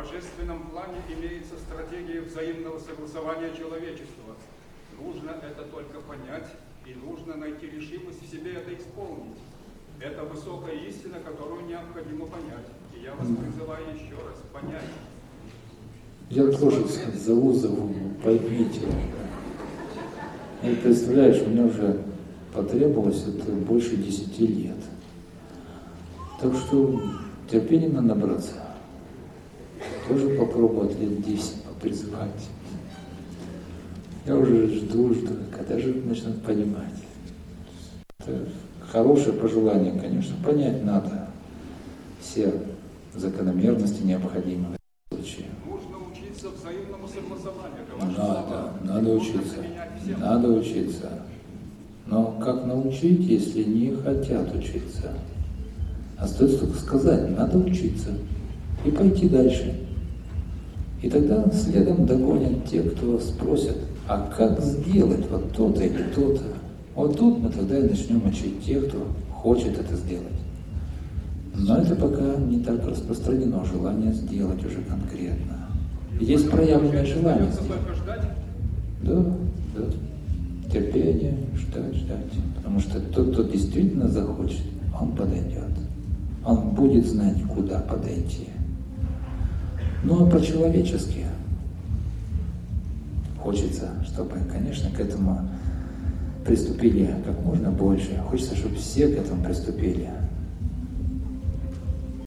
божественном плане имеется стратегия взаимного согласования человечества. Нужно это только понять, и нужно найти решимость в себе это исполнить. Это высокая истина, которую необходимо понять. И я вас призываю еще раз понять. Я тоже зову, зову, поймите. И представляешь, мне уже потребовалось это больше десяти лет. Так что терпения надо набраться. Тоже попробовать лет десять попризывать. Я уже жду, жду, когда же начнут понимать. Это хорошее пожелание, конечно. Понять надо все закономерности необходимые в случае. Нужно учиться взаимному согласованию. Это ваши Надо, надо учиться. Надо учиться. Но как научить, если не хотят учиться? Остается только сказать, надо учиться. И пойти дальше. И тогда следом догонят те, кто спросят, а как сделать вот то-то или то-то? Вот тут мы тогда и начнем учить тех, кто хочет это сделать. Но это пока не так распространено, желание сделать уже конкретно. Есть проявленное желание сделать. Да, да. Терпение, ждать, ждать. Потому что тот, кто действительно захочет, он подойдет. Он будет знать, куда подойти. Ну а по-человечески хочется, чтобы, конечно, к этому приступили как можно больше. Хочется, чтобы все к этому приступили.